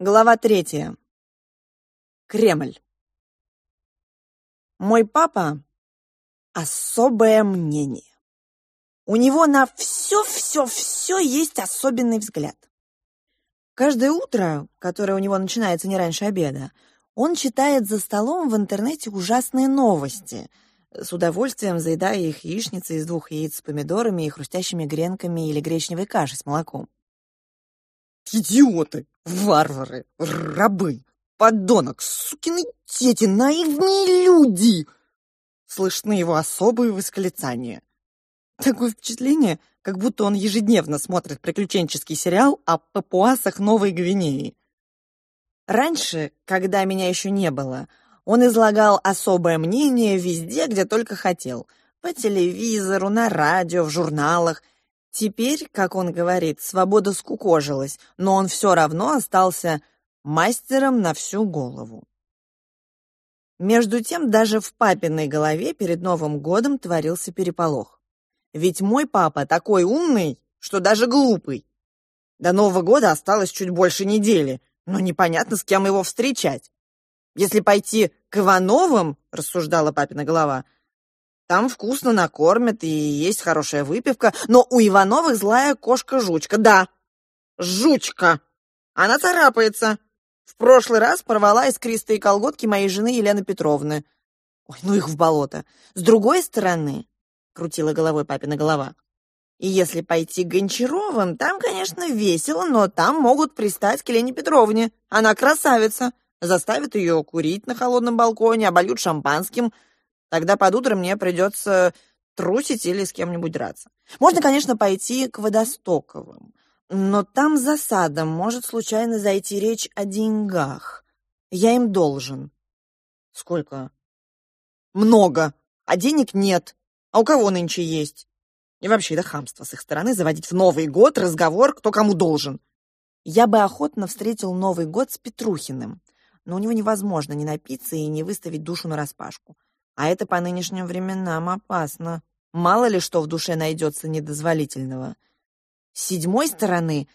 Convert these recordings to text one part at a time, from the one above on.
Глава третья. Кремль. Мой папа — особое мнение. У него на все-все-все есть особенный взгляд. Каждое утро, которое у него начинается не раньше обеда, он читает за столом в интернете ужасные новости, с удовольствием заедая их яичницей из двух яиц с помидорами и хрустящими гренками или гречневой кашей с молоком. Идиоты, варвары, рабы, подонок, сукины дети, наивные люди!» Слышны его особые восклицания. Такое впечатление, как будто он ежедневно смотрит приключенческий сериал о папуасах Новой Гвинеи. Раньше, когда меня еще не было, он излагал особое мнение везде, где только хотел. По телевизору, на радио, в журналах — Теперь, как он говорит, свобода скукожилась, но он все равно остался мастером на всю голову. Между тем, даже в папиной голове перед Новым годом творился переполох. Ведь мой папа такой умный, что даже глупый. До Нового года осталось чуть больше недели, но непонятно, с кем его встречать. Если пойти к Ивановым, рассуждала папина голова, — там вкусно накормят и есть хорошая выпивка, но у Ивановых злая кошка-жучка. Да, жучка. Она царапается. В прошлый раз порвала искристые колготки моей жены Елены Петровны. Ой, ну их в болото. С другой стороны, крутила головой папина голова, и если пойти Гончаровым, там, конечно, весело, но там могут пристать к Елене Петровне. Она красавица. Заставят ее курить на холодном балконе, обольют шампанским — Тогда под утро мне придется трусить или с кем-нибудь драться. Можно, конечно, пойти к Водостоковым, но там засада, может случайно зайти речь о деньгах. Я им должен. Сколько? Много. А денег нет. А у кого нынче есть? И вообще, это хамство с их стороны заводить в Новый год разговор, кто кому должен. Я бы охотно встретил Новый год с Петрухиным, но у него невозможно не напиться и не выставить душу нараспашку. А это по нынешним временам опасно. Мало ли что в душе найдется недозволительного. С седьмой стороны...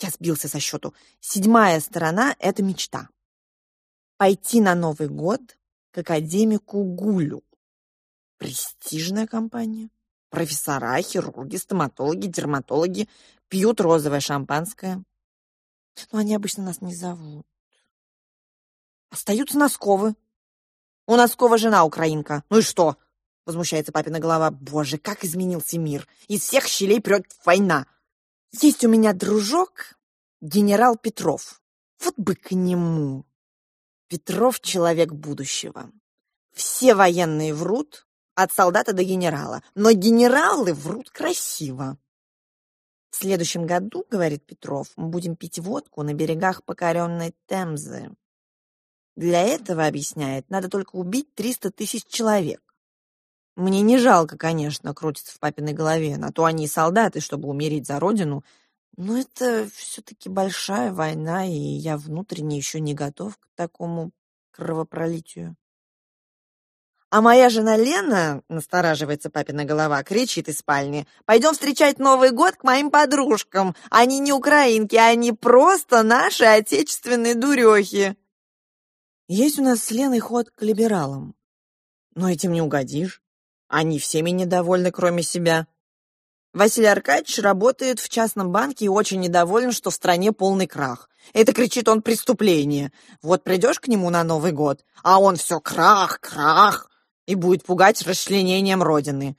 Я сбился со счету. Седьмая сторона — это мечта. Пойти на Новый год к академику Гулю. Престижная компания. Профессора, хирурги, стоматологи, дерматологи пьют розовое шампанское. Но они обычно нас не зовут. Остаются Носковы, у Носкова жена украинка. Ну и что? Возмущается папина голова. Боже, как изменился мир. Из всех щелей прет война. Есть у меня дружок, генерал Петров. Вот бы к нему. Петров — человек будущего. Все военные врут, от солдата до генерала. Но генералы врут красиво. В следующем году, говорит Петров, мы будем пить водку на берегах покоренной Темзы. Для этого, объясняет, надо только убить 300 тысяч человек. Мне не жалко, конечно, крутится в папиной голове, на то они и солдаты, чтобы умереть за родину, но это все-таки большая война, и я внутренне еще не готов к такому кровопролитию. А моя жена Лена, настораживается папина голова, кричит из спальни, «Пойдем встречать Новый год к моим подружкам. Они не украинки, они просто наши отечественные дурехи». Есть у нас с Леной ход к либералам. Но этим не угодишь. Они всеми недовольны, кроме себя. Василий Аркадьевич работает в частном банке и очень недоволен, что в стране полный крах. Это, кричит он, преступление. Вот придешь к нему на Новый год, а он все крах, крах, и будет пугать расчленением Родины.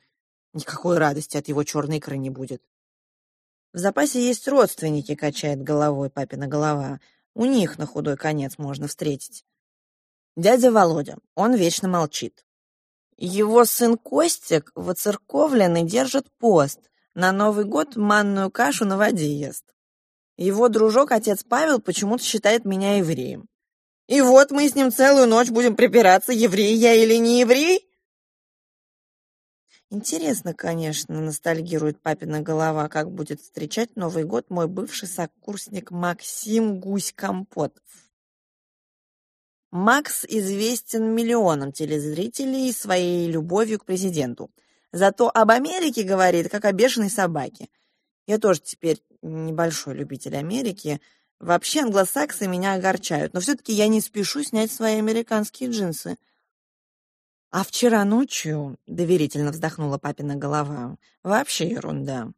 Никакой радости от его черной икры не будет. В запасе есть родственники, качает головой папина голова. У них на худой конец можно встретить. Дядя Володя, он вечно молчит. Его сын Костик воцерковлен и держит пост. На Новый год манную кашу на воде ест. Его дружок, отец Павел, почему-то считает меня евреем. И вот мы с ним целую ночь будем припираться, еврей я или не еврей. Интересно, конечно, ностальгирует папина голова, как будет встречать Новый год мой бывший сокурсник Максим Гусь-Компотов. Макс известен миллионам телезрителей своей любовью к президенту. Зато об Америке говорит, как о бешеной собаке. Я тоже теперь небольшой любитель Америки. Вообще англосаксы меня огорчают, но все-таки я не спешу снять свои американские джинсы. А вчера ночью, — доверительно вздохнула папина голова, — вообще ерунда.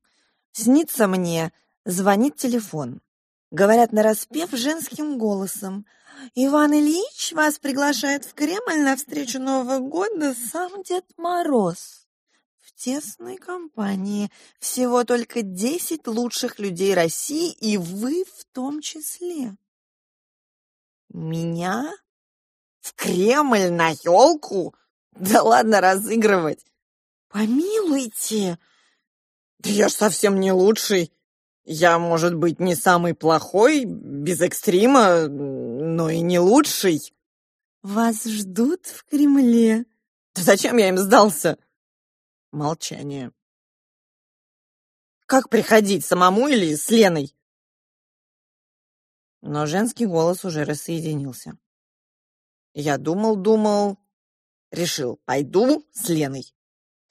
Снится мне, звонит телефон. Говорят нараспев женским голосом. «Иван Ильич вас приглашает в Кремль на встречу Нового года сам Дед Мороз» в тесной компании. Всего только десять лучших людей России, и вы в том числе. Меня? В Кремль на елку? Да ладно разыгрывать. Помилуйте. Да я ж совсем не лучший. Я, может быть, не самый плохой, без экстрима, но и не лучший. Вас ждут в Кремле. Да зачем я им сдался? Молчание. Как приходить, самому или с Леной? Но женский голос уже рассоединился. Я думал-думал, решил, пойду с Леной.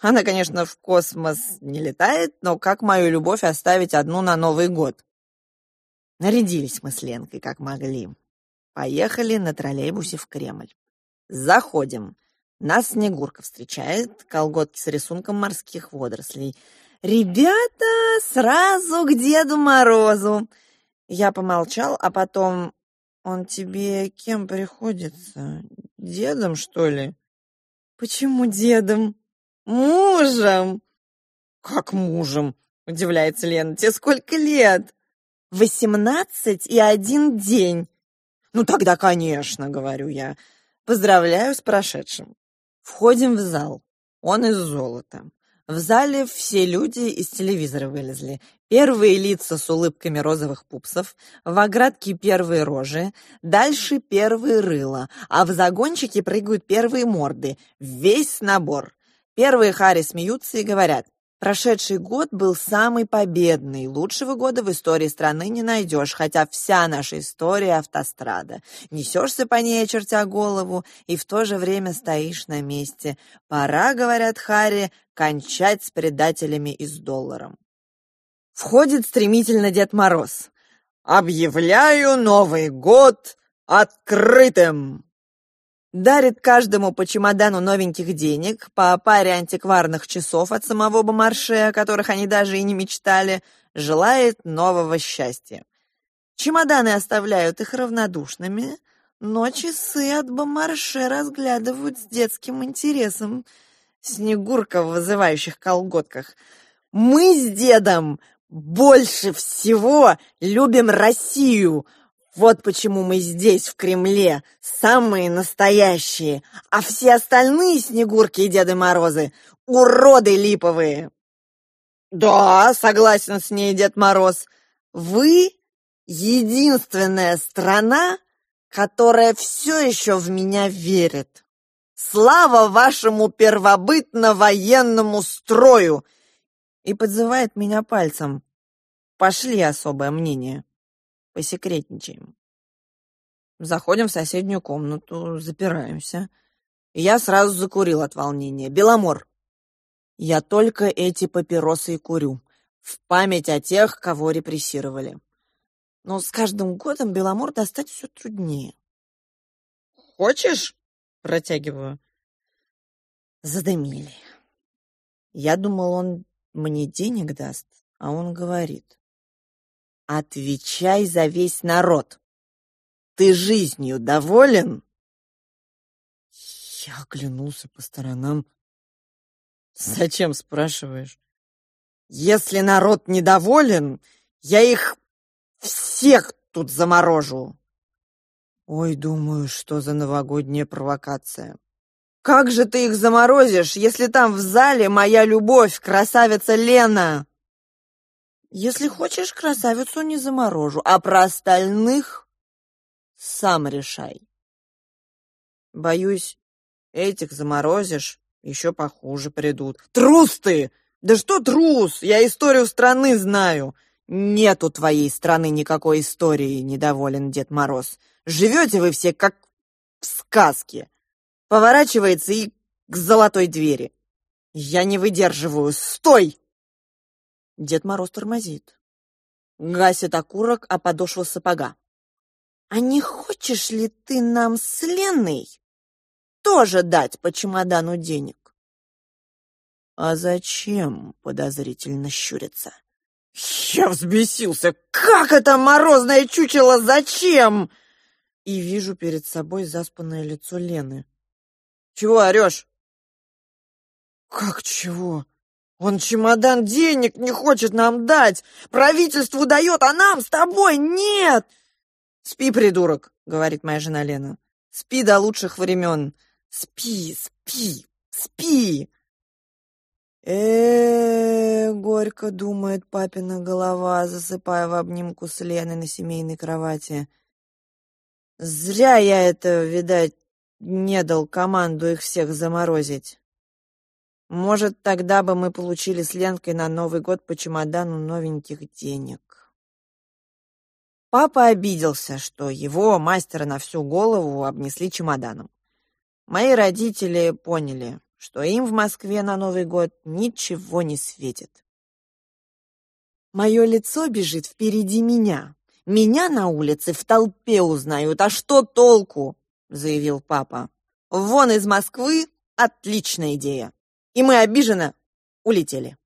Она, конечно, в космос не летает, но как мою любовь оставить одну на Новый год? Нарядились мы с Ленкой, как могли. Поехали на троллейбусе в Кремль. Заходим. Нас Снегурка встречает, колготки с рисунком морских водорослей. «Ребята, сразу к Деду Морозу!» Я помолчал, а потом... «Он тебе кем приходится? Дедом, что ли?» «Почему дедом?» «Мужем!» «Как мужем?» — удивляется Лена. «Тебе сколько лет?» «Восемнадцать и один день». «Ну тогда, конечно», — говорю я. «Поздравляю с прошедшим». Входим в зал. Он из золота. В зале все люди из телевизора вылезли. Первые лица с улыбками розовых пупсов, в оградке первые рожи, дальше первые рыла, а в загончике прыгают первые морды. Весь набор. Первые хари смеются и говорят, Прошедший год был самый победный. Лучшего года в истории страны не найдешь, хотя вся наша история — автострада. Несешься по ней, очертя голову, и в то же время стоишь на месте. Пора, говорят Харри, кончать с предателями и с долларом. Входит стремительно Дед Мороз. «Объявляю Новый год открытым!» Дарит каждому по чемодану новеньких денег, по паре антикварных часов от самого Бомарше, о которых они даже и не мечтали, желает нового счастья. Чемоданы оставляют их равнодушными, но часы от Бомарше разглядывают с детским интересом. Снегурка в вызывающих колготках. «Мы с дедом больше всего любим Россию!» Вот почему мы здесь, в Кремле, самые настоящие, а все остальные Снегурки и Деды Морозы — уроды липовые. Да, согласен с ней Дед Мороз, вы — единственная страна, которая все еще в меня верит. Слава вашему первобытно-военному строю! И подзывает меня пальцем. Пошли особое мнение. Посекретничаем. Заходим в соседнюю комнату, запираемся. Я сразу закурил от волнения. Беломор. Я только эти папиросы и курю. В память о тех, кого репрессировали. Но с каждым годом Беломор достать все труднее. «Хочешь?» — протягиваю. Задымили. Я думал, он мне денег даст, а он говорит. Отвечай за весь народ. Ты жизнью доволен? Я оглянулся по сторонам. Зачем спрашиваешь? Если народ недоволен, я их всех тут заморожу. Ой, думаю, что за новогодняя провокация. Как же ты их заморозишь, если там в зале моя любовь, красавица Лена? Если хочешь красавицу, не заморожу, а про остальных сам решай. Боюсь, этих заморозишь, еще похуже придут. Трус ты! Да что трус? Я историю страны знаю. Нету твоей страны никакой истории, недоволен Дед Мороз. Живете вы все как в сказке. Поворачивается и к золотой двери. Я не выдерживаю. Стой! Дед Мороз тормозит. Гасит окурок о подошву сапога. «А не хочешь ли ты нам с Леной тоже дать по чемодану денег?» «А зачем?» — подозрительно щурится. «Я взбесился! Как это морозное чучело? Зачем?» И вижу перед собой заспанное лицо Лены. «Чего орешь?» «Как чего? Он чемодан денег не хочет нам дать! Правительству дает, а нам с тобой нет!» «Спи, придурок!» — говорит моя жена Лена. «Спи до лучших времен! Спи, спи, спи!» э горько думает папина голова, засыпая в обнимку с Леной на семейной кровати. «Зря я это, видать, не дал команду их всех заморозить. Может, тогда бы мы получили с Ленкой на Новый год по чемодану новеньких денег». Папа обиделся, что его, мастера на всю голову, обнесли чемоданом. Мои родители поняли, что им в Москве на Новый год ничего не светит. Мое лицо бежит впереди меня. Меня на улице в толпе узнают, а что толку? заявил папа. Вон из Москвы отличная идея. И мы обиженно улетели.